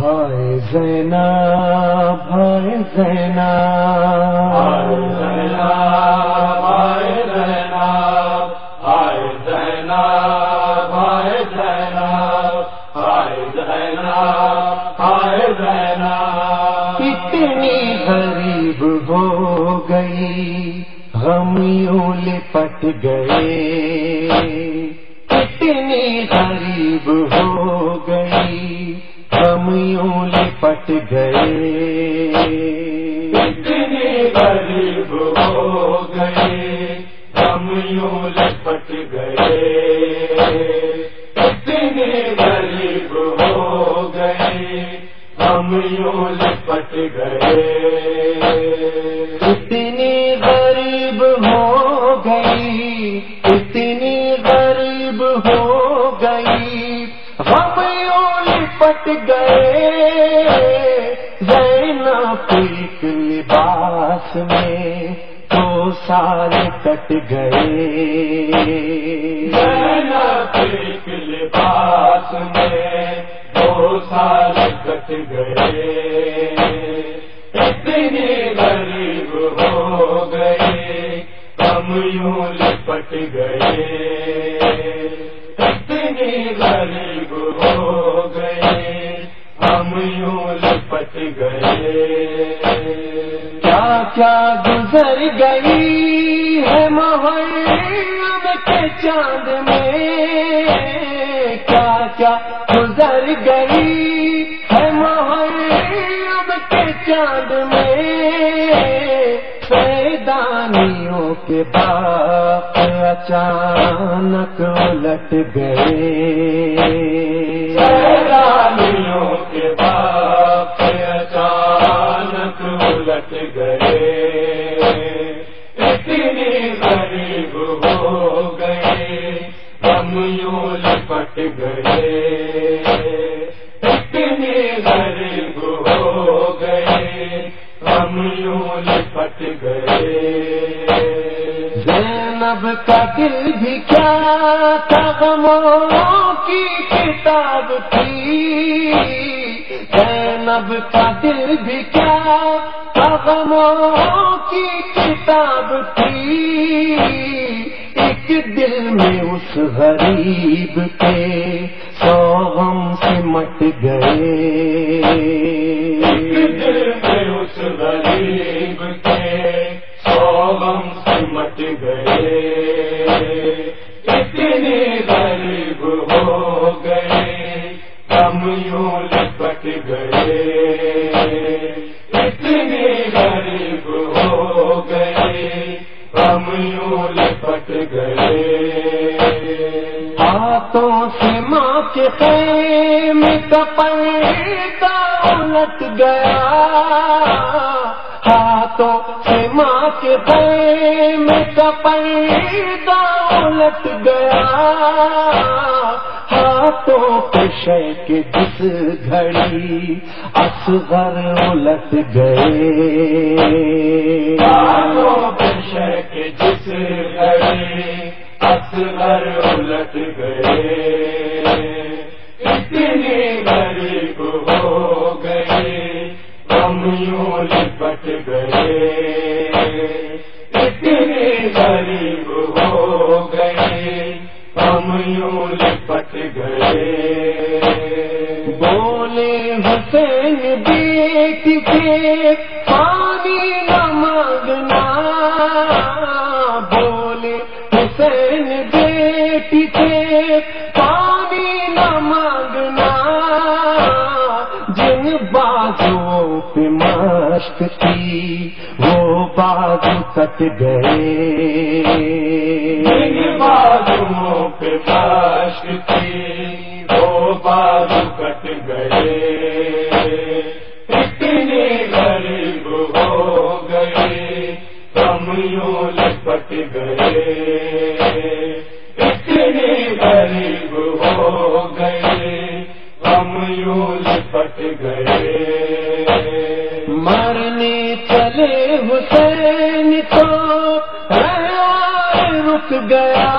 ہائے زینا بھائی زینا ہائے زینا بھائی زینا ہائے زینا بھائی زینا ہائے زینا ہائے زینا اتنی غریب ہو گئی لپٹ گئے۔ اتنی غریب ہو گئی لپٹ گئے۔ غریب ہو گئے ہم یوں لپٹ گئے۔ اتنی غریب ہو گئے ہم یوں لپٹ گئے۔ اتنی غریب ہو گئی لپٹ گئے۔ زینا ایک لباس میں دو سال کٹ گئے۔ ایک لباس میں دو سال کٹ گئے۔ اتنی غریب ہو گئے ہم یوں لپٹ گئے۔ اتنی غریب ہو گئے۔ کیا کیا گزر گئی ہے محرم کے چاند میں؟ کیا کیا گزر گئی ہے محرم کے چاند میں؟ پیدانیوں کے باپ اچانک الٹ گئے۔ الٹ گئے، اتنی غریب ہو گئے، ہم یوں لپٹ گئے۔ اتنی غریب ہو گئے، ہم یوں لپٹ گئے۔ زینب کا دل بھی کیا تھا غموں کی کتاب تھی زینب کا دل بھی کیا اغموں کی کتاب تھی، ایک دل میں اس غریب کے سو غم سے مٹ گئے دل میں اس ہم یوں لپٹ گئے۔ اتنی غریب ہو گئے۔ ہم یوں لپٹ گئے۔ ہاتھوں سے ماں کے خیم کا الٹ گیا۔ ہاتھوں سے ماں کے خیم کا الٹ گیا۔ ہاتھوں کے شے کے جس گھڑی اصغر الٹ گئے۔ آلو پشے کے جس گئے اصغر الٹ گئے۔ اتنی غریب ہو گئے ہم یوں لپٹ گئے۔ اتنی غریب ہو گئے ہم یوں لپٹ گئے۔ بولے حسین بیٹی کے پانی نہ مانگنا۔ بولے حسین بیٹی کے پانی نہ مانگنا۔ جن بازو پہ مشق تھی وہ بازو کٹ گئے۔ بازو پہ باشک تھی وہ بازو کٹ گئے۔ اتنی غریب ہو گئے ہم یوں لپٹ گئے۔ اتنی غریب ہو گئے ہم یوں لپٹ گئے۔ مرنے چلے حسین تو رک گیا۔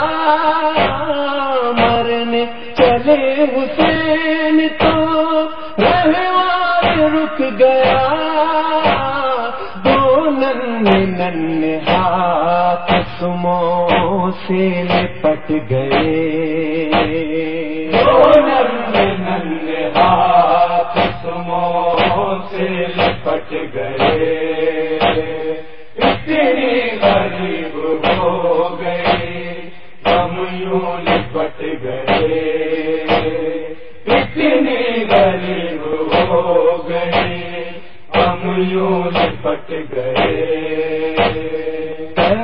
رک گیا، دو نن ہاتھ سمو سے لپٹ گئے۔ نن ہاتھ سمو سے لپٹ گئے۔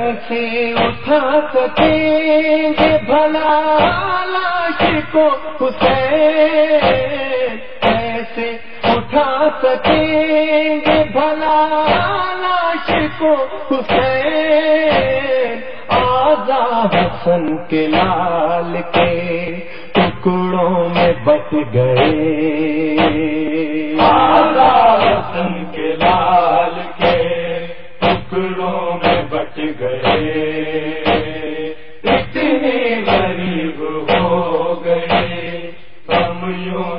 کیسے اٹھا سکیں گے بھلا لاش کو حسین کیسے اٹھا سکیں گے بھلا لاش کو حسین آزا حسن کے لال کے ٹکڑوں میں بٹ گئے۔ آزا حسن کے لال يوم